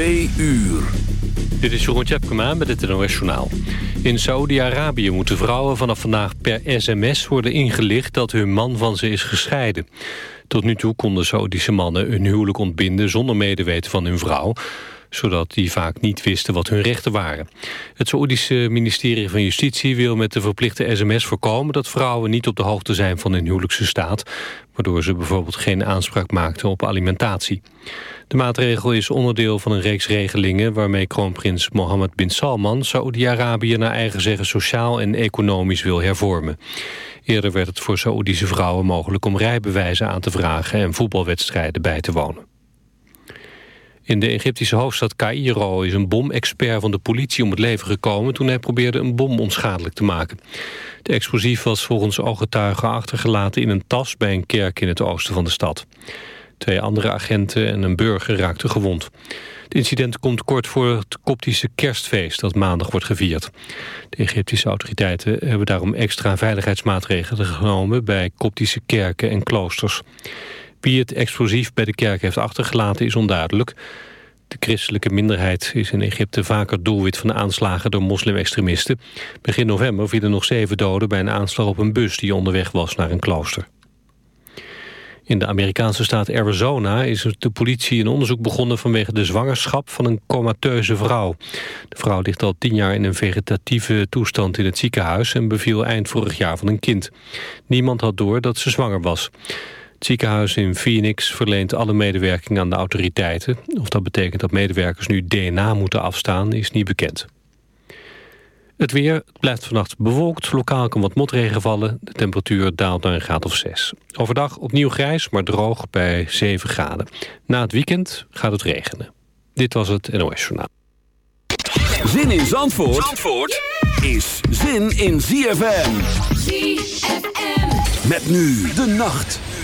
Uur. Dit is Jeroen Tjepkema met het NOS. In Saoedi-Arabië moeten vrouwen vanaf vandaag per sms worden ingelicht... dat hun man van ze is gescheiden. Tot nu toe konden Saoedische mannen hun huwelijk ontbinden... zonder medeweten van hun vrouw zodat die vaak niet wisten wat hun rechten waren. Het Saoedische ministerie van Justitie wil met de verplichte sms voorkomen... dat vrouwen niet op de hoogte zijn van hun huwelijkse staat... waardoor ze bijvoorbeeld geen aanspraak maakten op alimentatie. De maatregel is onderdeel van een reeks regelingen... waarmee kroonprins Mohammed bin Salman Saoedi-Arabië naar eigen zeggen... sociaal en economisch wil hervormen. Eerder werd het voor Saoedische vrouwen mogelijk om rijbewijzen aan te vragen... en voetbalwedstrijden bij te wonen. In de Egyptische hoofdstad Cairo is een bomexpert van de politie om het leven gekomen... toen hij probeerde een bom onschadelijk te maken. De explosief was volgens ooggetuigen achtergelaten in een tas... bij een kerk in het oosten van de stad. Twee andere agenten en een burger raakten gewond. Het incident komt kort voor het koptische kerstfeest dat maandag wordt gevierd. De Egyptische autoriteiten hebben daarom extra veiligheidsmaatregelen genomen... bij koptische kerken en kloosters. Wie het explosief bij de kerk heeft achtergelaten is onduidelijk. De christelijke minderheid is in Egypte vaker doelwit van aanslagen door moslim-extremisten. Begin november vielen nog zeven doden bij een aanslag op een bus die onderweg was naar een klooster. In de Amerikaanse staat Arizona is de politie een onderzoek begonnen vanwege de zwangerschap van een comateuze vrouw. De vrouw ligt al tien jaar in een vegetatieve toestand in het ziekenhuis en beviel eind vorig jaar van een kind. Niemand had door dat ze zwanger was. Het ziekenhuis in Phoenix verleent alle medewerking aan de autoriteiten. Of dat betekent dat medewerkers nu DNA moeten afstaan, is niet bekend. Het weer blijft vannacht bewolkt. Lokaal kan wat motregen vallen. De temperatuur daalt naar een graad of 6. Overdag opnieuw grijs, maar droog bij 7 graden. Na het weekend gaat het regenen. Dit was het NOS Journaal. Zin in Zandvoort, Zandvoort is zin in ZFM. ZFM. Met nu de nacht.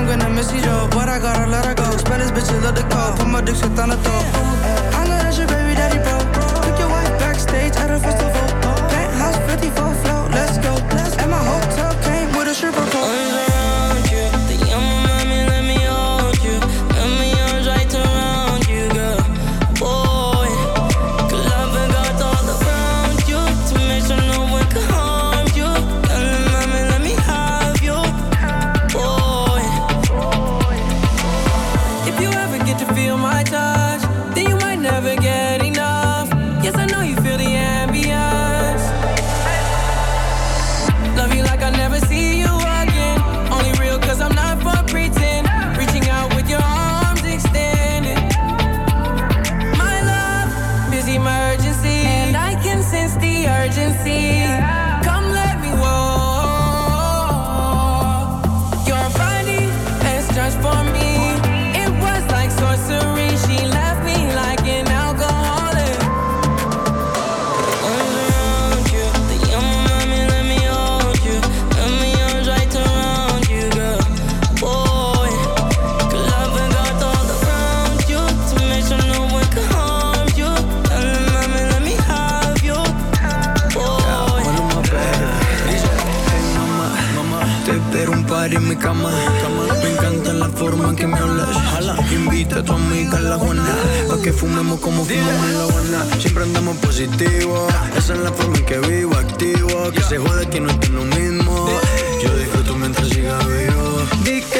I'm gonna miss you, Joe. But I gotta let her go. Spell this bitch, love the call. Put my dick shit on the throat. I know that's your baby daddy, bro. Took your wife backstage at a festival. Penthouse 54 float, let's go. marcar que fumemos como fumamos en la guana. Siempre andamos positivo. Esa es la forma en que vivo, activo. Que se jode que no estoy lo mismo. Yo disfruto mientras siga vivo.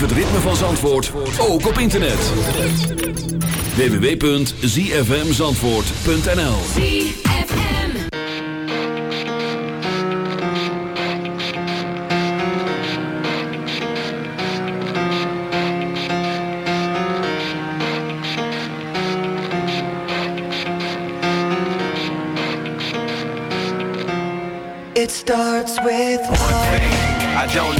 Beleef het ritme van Zandvoort, ook op internet. www.zfmzandvoort.nl It starts with thing. I don't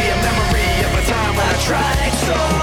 tried so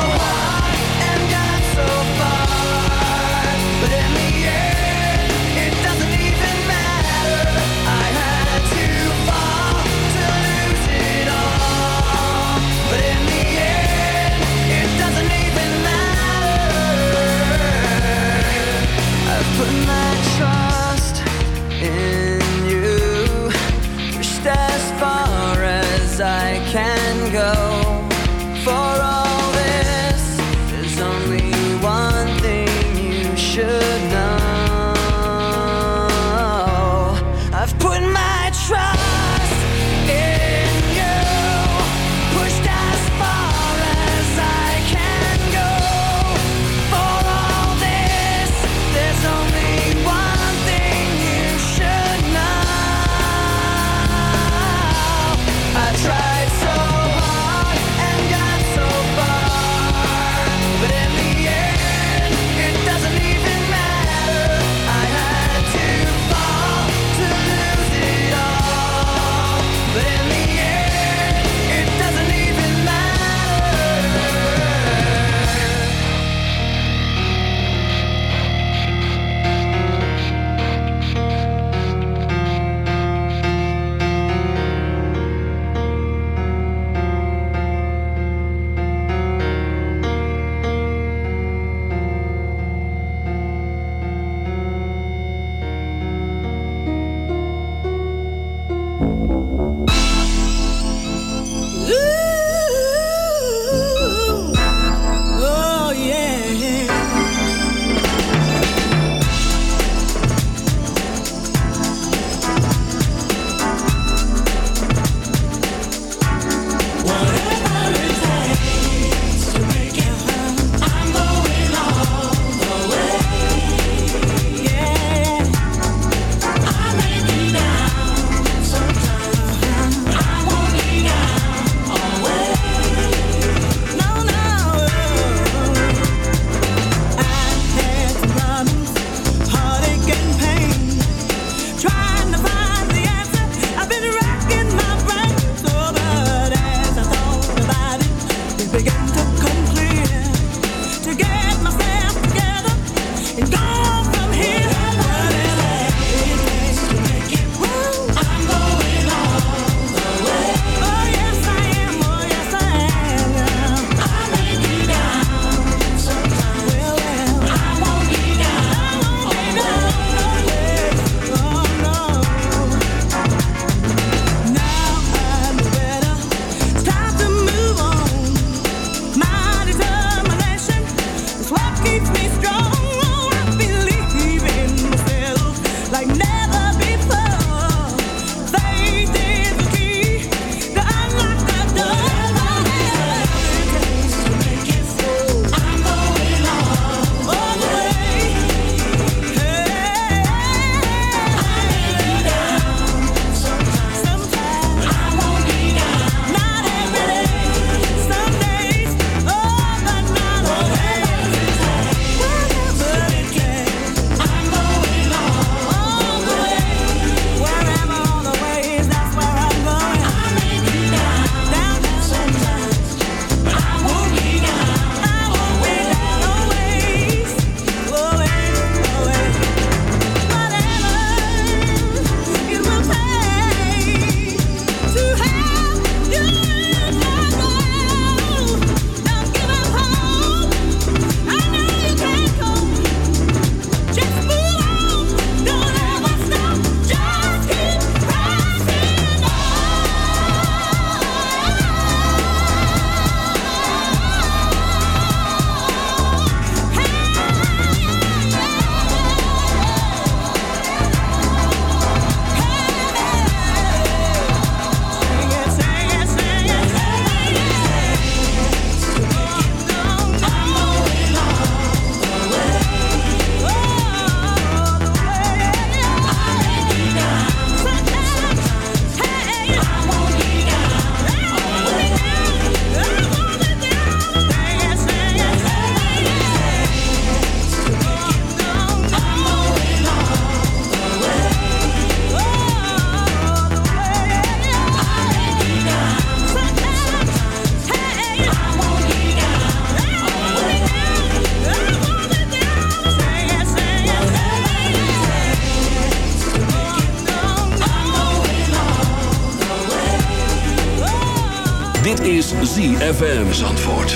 ZFM Zandvoort.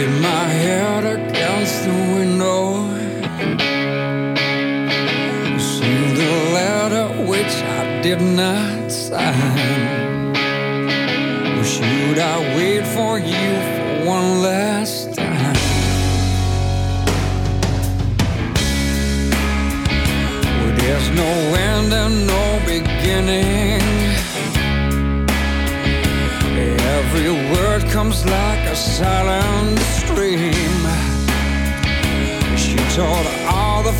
in my head against the window. See the letter which I did not sign.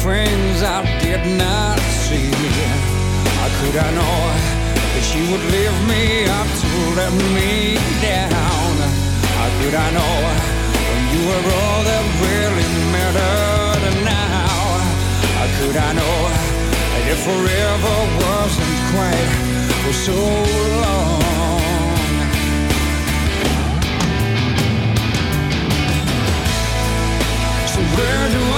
friends I did not see. How could I know that she would leave me up to let me down? How could I know when you were all that really mattered now? How could I know that if forever wasn't quite for so long? So where do I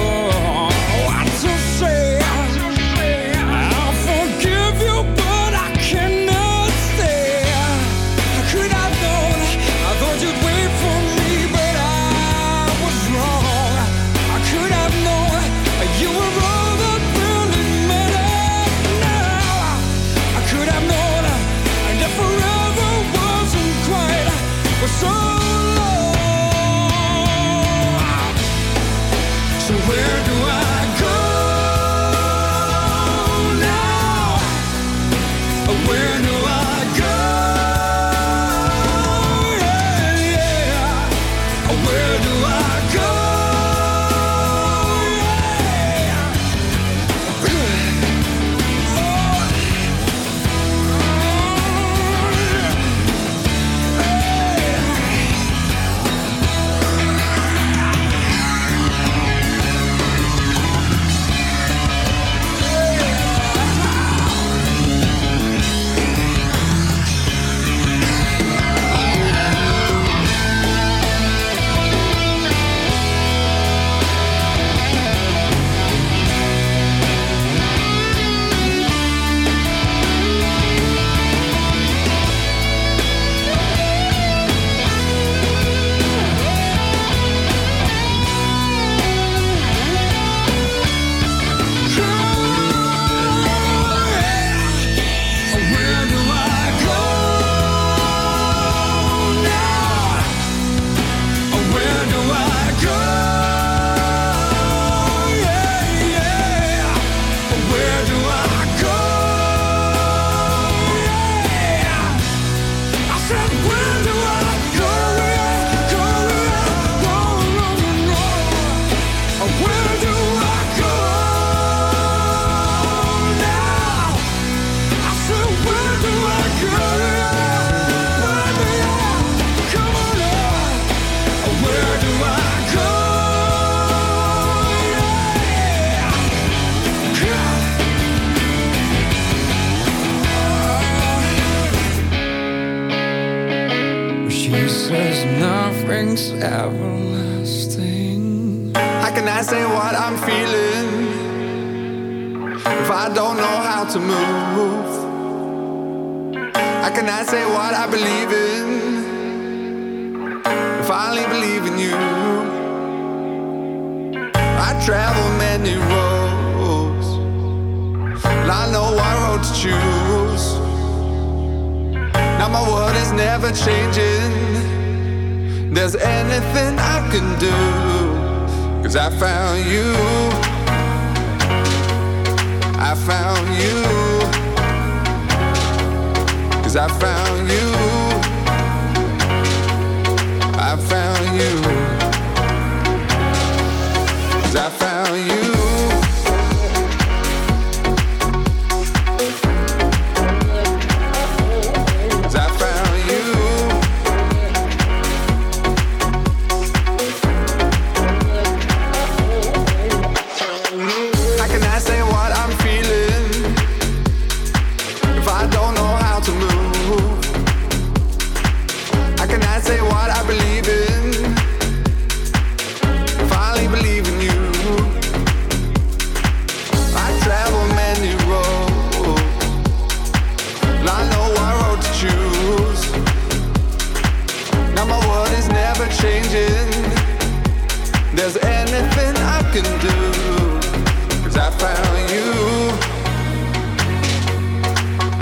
Cause I found you.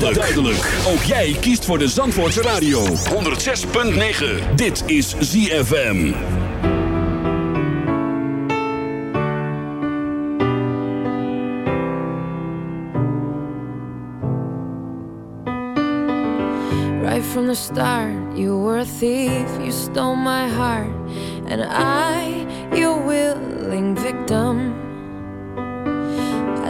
duidelijk. duidelijk. Ook jij kiest voor de Zandvoortse Radio. 106.9. Dit is ZFM. Right from the start, you were a thief. You stole my heart. And I, your willing victim.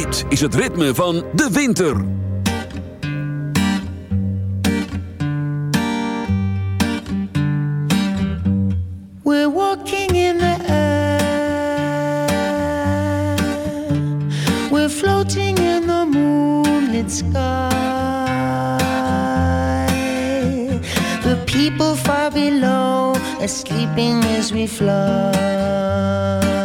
Dit is het ritme van de winter. We're walking in the air. We're floating in the moonlit sky. The people far below are sleeping as we fly.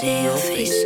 See your face